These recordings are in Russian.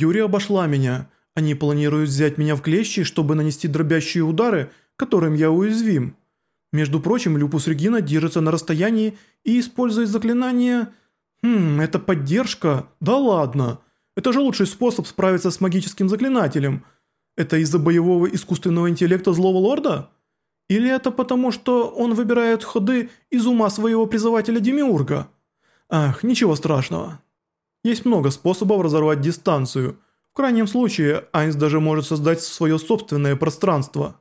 Юрий обошла меня. Они планируют взять меня в клещи, чтобы нанести дробящие удары, которым я уязвим. Между прочим, Люпус Регина держится на расстоянии и использует заклинание... Хм, это поддержка? Да ладно. Это же лучший способ справиться с магическим заклинателем. Это из-за боевого искусственного интеллекта злого лорда? Или это потому, что он выбирает ходы из ума своего призывателя Демиурга? Ах, ничего страшного. Есть много способов разорвать дистанцию. В крайнем случае, Айнс даже может создать свое собственное пространство.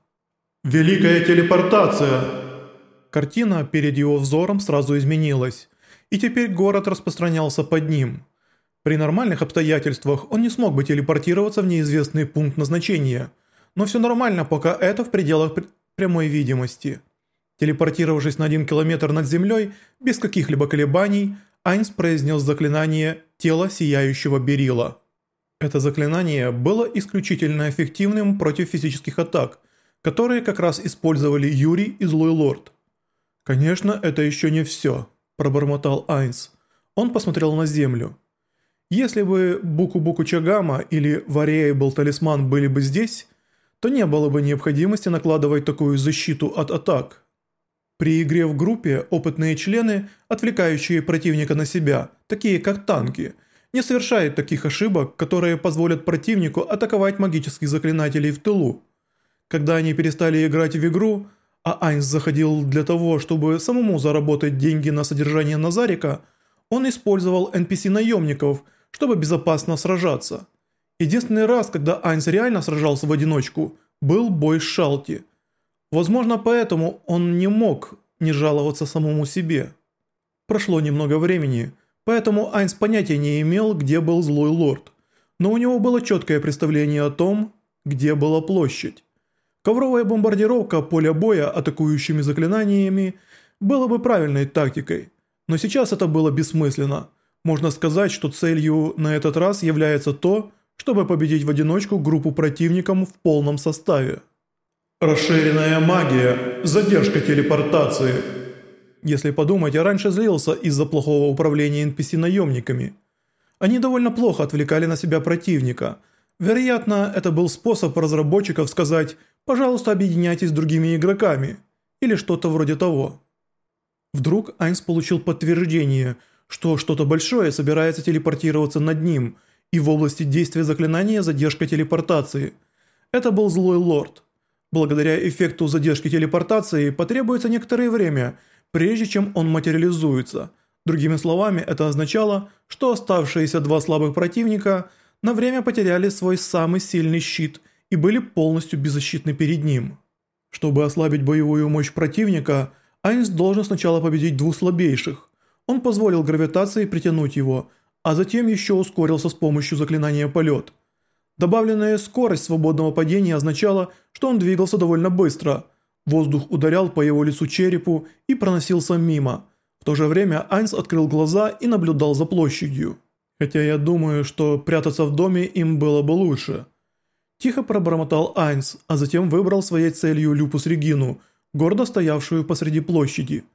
«Великая телепортация!» Картина перед его взором сразу изменилась, и теперь город распространялся под ним. При нормальных обстоятельствах он не смог бы телепортироваться в неизвестный пункт назначения, но все нормально, пока это в пределах прямой видимости. Телепортировавшись на один километр над землей, без каких-либо колебаний, Айнс произнес заклинание «Тело сияющего берила». Это заклинание было исключительно эффективным против физических атак – которые как раз использовали Юрий и Злой Лорд. «Конечно, это еще не все», – пробормотал Айнс. Он посмотрел на землю. «Если бы Буку-Буку Чагама или Variable Талисман были бы здесь, то не было бы необходимости накладывать такую защиту от атак». При игре в группе опытные члены, отвлекающие противника на себя, такие как танки, не совершают таких ошибок, которые позволят противнику атаковать магических заклинателей в тылу. Когда они перестали играть в игру, а Айнс заходил для того, чтобы самому заработать деньги на содержание Назарика, он использовал NPC-наемников, чтобы безопасно сражаться. Единственный раз, когда Айнс реально сражался в одиночку, был бой с Шалти. Возможно, поэтому он не мог не жаловаться самому себе. Прошло немного времени, поэтому Айнс понятия не имел, где был Злой Лорд. Но у него было четкое представление о том, где была площадь. Ковровая бомбардировка поля боя атакующими заклинаниями была бы правильной тактикой, но сейчас это было бессмысленно. Можно сказать, что целью на этот раз является то, чтобы победить в одиночку группу противников в полном составе. Расширенная магия, задержка телепортации. Если подумать, я раньше злился из-за плохого управления NPC-наемниками. Они довольно плохо отвлекали на себя противника. Вероятно, это был способ разработчиков сказать Пожалуйста, объединяйтесь с другими игроками. Или что-то вроде того. Вдруг Айнс получил подтверждение, что что-то большое собирается телепортироваться над ним, и в области действия заклинания задержка телепортации. Это был злой лорд. Благодаря эффекту задержки телепортации потребуется некоторое время, прежде чем он материализуется. Другими словами, это означало, что оставшиеся два слабых противника на время потеряли свой самый сильный щит – и были полностью беззащитны перед ним. Чтобы ослабить боевую мощь противника, Айнс должен сначала победить двух слабейших. Он позволил гравитации притянуть его, а затем еще ускорился с помощью заклинания «Полет». Добавленная скорость свободного падения означала, что он двигался довольно быстро. Воздух ударял по его лицу черепу и проносился мимо. В то же время Айнс открыл глаза и наблюдал за площадью. Хотя я думаю, что прятаться в доме им было бы лучше – Тихо пробормотал Айнс, а затем выбрал своей целью Люпус Регину, гордо стоявшую посреди площади.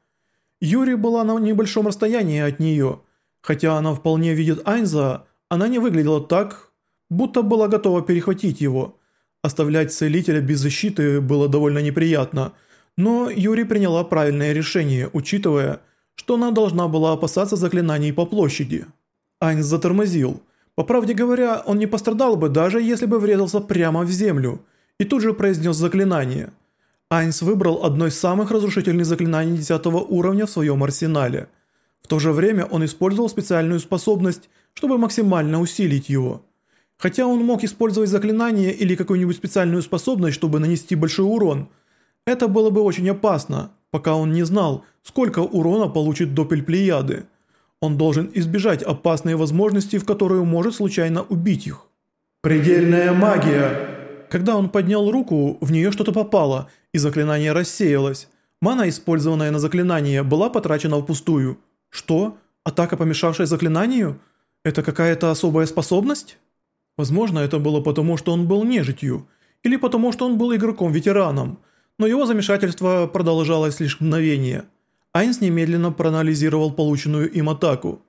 Юри была на небольшом расстоянии от нее. Хотя она вполне видит Айнза, она не выглядела так, будто была готова перехватить его. Оставлять целителя без защиты было довольно неприятно, но Юри приняла правильное решение, учитывая, что она должна была опасаться заклинаний по площади. Айнс затормозил – по правде говоря, он не пострадал бы, даже если бы врезался прямо в землю, и тут же произнес заклинание. Айнс выбрал одно из самых разрушительных заклинаний 10 уровня в своем арсенале. В то же время он использовал специальную способность, чтобы максимально усилить его. Хотя он мог использовать заклинание или какую-нибудь специальную способность, чтобы нанести большой урон, это было бы очень опасно, пока он не знал, сколько урона получит Доппель Плеяды. Он должен избежать опасной возможности, в которую может случайно убить их. «Предельная магия!» Когда он поднял руку, в нее что-то попало, и заклинание рассеялось. Мана, использованная на заклинание, была потрачена впустую. Что? Атака, помешавшая заклинанию? Это какая-то особая способность? Возможно, это было потому, что он был нежитью, или потому, что он был игроком-ветераном, но его замешательство продолжалось лишь мгновение – Айнс немедленно проанализировал полученную им атаку.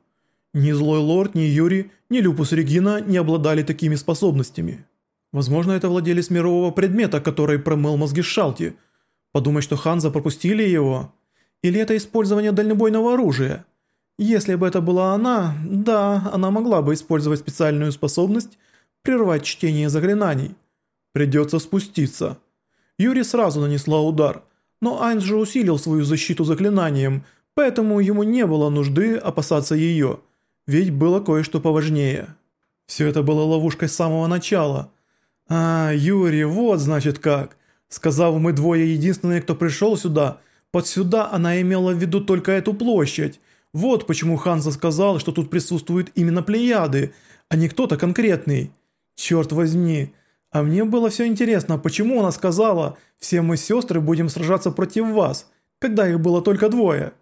Ни Злой Лорд, ни Юри, ни Люпус Регина не обладали такими способностями. Возможно, это владелец мирового предмета, который промыл мозги Шалти. Подумать, что Ханза пропустили его? Или это использование дальнобойного оружия? Если бы это была она, да, она могла бы использовать специальную способность прервать чтение заклинаний. Придется спуститься. Юри сразу нанесла удар, но Айнс же усилил свою защиту заклинанием, поэтому ему не было нужды опасаться ее, ведь было кое-что поважнее. Все это было ловушкой с самого начала. А, Юри, вот значит как. Сказав, мы двое единственные, кто пришел сюда, под сюда она имела в виду только эту площадь. Вот почему Ханза сказал, что тут присутствуют именно плеяды, а не кто-то конкретный. Черт возьми. А мне было все интересно, почему она сказала, все мы сестры будем сражаться против вас, когда их было только двое.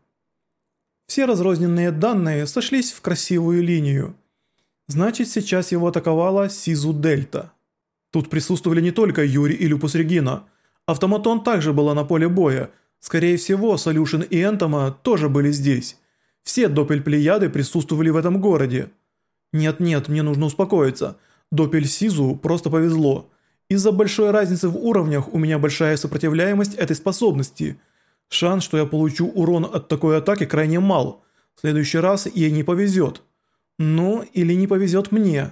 Все разрозненные данные сошлись в красивую линию. Значит, сейчас его атаковала Сизу Дельта. Тут присутствовали не только Юрий и Люпус Регина. Автоматон также была на поле боя. Скорее всего, Солюшен и Энтома тоже были здесь. Все Доппельплеяды присутствовали в этом городе. Нет-нет, мне нужно успокоиться. Доппель Сизу просто повезло. Из-за большой разницы в уровнях у меня большая сопротивляемость этой способности. Шанс, что я получу урон от такой атаки крайне мал. В следующий раз ей не повезет. Ну, или не повезет мне.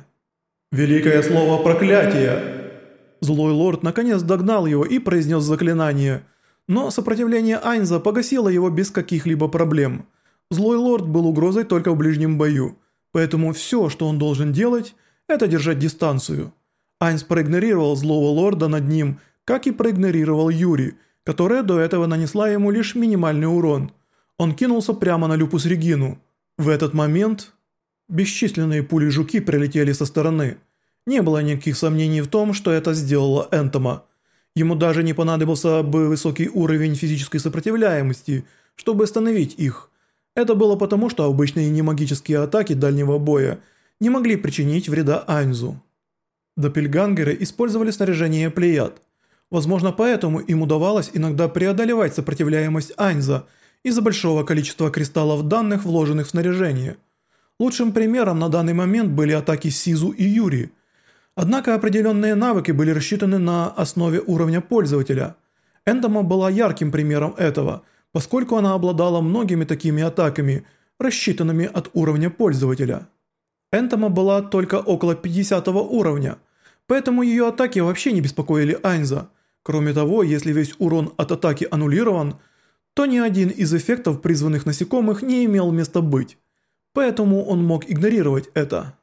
Великое слово проклятие. Злой лорд наконец догнал его и произнес заклинание. Но сопротивление Айнза погасило его без каких-либо проблем. Злой лорд был угрозой только в ближнем бою, поэтому все, что он должен делать, это держать дистанцию. Айнс проигнорировал злого лорда над ним, как и проигнорировал Юри, которая до этого нанесла ему лишь минимальный урон. Он кинулся прямо на Люпус Регину. В этот момент бесчисленные пули-жуки прилетели со стороны. Не было никаких сомнений в том, что это сделала Энтома. Ему даже не понадобился бы высокий уровень физической сопротивляемости, чтобы остановить их. Это было потому, что обычные немагические атаки дальнего боя не могли причинить вреда Айнзу. Доппельгангеры использовали снаряжение плеяд. Возможно, поэтому им удавалось иногда преодолевать сопротивляемость Айнза из-за большого количества кристаллов данных, вложенных в снаряжение. Лучшим примером на данный момент были атаки Сизу и Юри. Однако определенные навыки были рассчитаны на основе уровня пользователя. Эндома была ярким примером этого – поскольку она обладала многими такими атаками, рассчитанными от уровня пользователя. Энтома была только около 50 уровня, поэтому ее атаки вообще не беспокоили Айнза. Кроме того, если весь урон от атаки аннулирован, то ни один из эффектов призванных насекомых не имел места быть, поэтому он мог игнорировать это.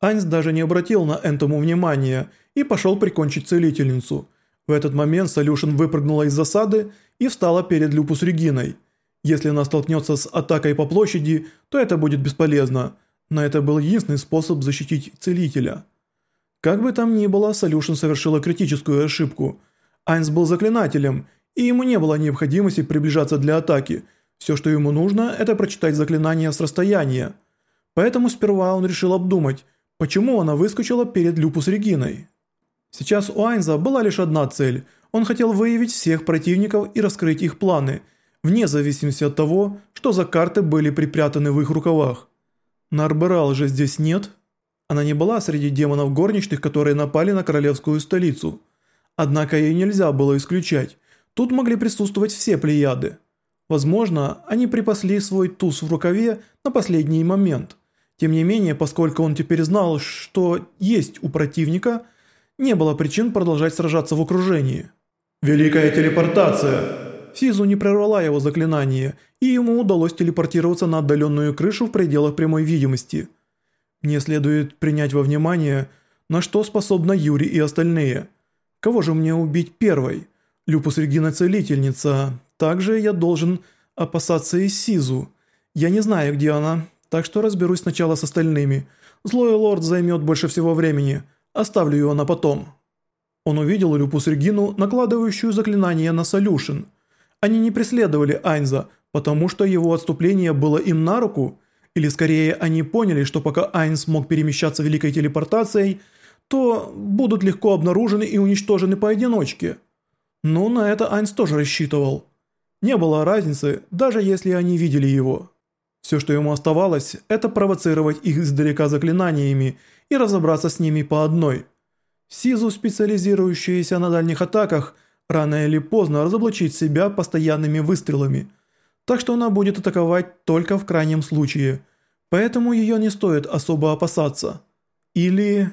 Айнс даже не обратил на Энтому внимания и пошел прикончить целительницу. В этот момент Солюшен выпрыгнула из засады и встала перед Люпус Региной. Если она столкнется с атакой по площади, то это будет бесполезно, но это был единственный способ защитить целителя. Как бы там ни было, Солюшен совершила критическую ошибку. Айнс был заклинателем, и ему не было необходимости приближаться для атаки. Все, что ему нужно, это прочитать заклинание с расстояния. Поэтому сперва он решил обдумать, почему она выскочила перед Люпус Региной. Сейчас у Айнза была лишь одна цель – он хотел выявить всех противников и раскрыть их планы, вне зависимости от того, что за карты были припрятаны в их рукавах. Нарберал же здесь нет. Она не была среди демонов горничных, которые напали на королевскую столицу. Однако ей нельзя было исключать. Тут могли присутствовать все плеяды. Возможно, они припасли свой туз в рукаве на последний момент. Тем не менее, поскольку он теперь знал, что есть у противника, не было причин продолжать сражаться в окружении. Великая телепортация. Сизу не прервала его заклинание, и ему удалось телепортироваться на отдаленную крышу в пределах прямой видимости. Мне следует принять во внимание, на что способна Юри и остальные. Кого же мне убить первой? Люпус Регина целительница. Также я должен опасаться и Сизу. Я не знаю, где она, так что разберусь сначала с остальными. Злой лорд займет больше всего времени. Оставлю его на потом. Он увидел Люпус Регину, накладывающую заклинание на Солюшен. Они не преследовали Айнза, потому что его отступление было им на руку, или скорее они поняли, что пока Айнз мог перемещаться великой телепортацией, то будут легко обнаружены и уничтожены поодиночке. Но на это Айнз тоже рассчитывал. Не было разницы, даже если они видели его. Все, что ему оставалось, это провоцировать их издалека заклинаниями и разобраться с ними по одной. Сизу, специализирующаяся на дальних атаках, рано или поздно разоблачит себя постоянными выстрелами, так что она будет атаковать только в крайнем случае, поэтому ее не стоит особо опасаться. Или...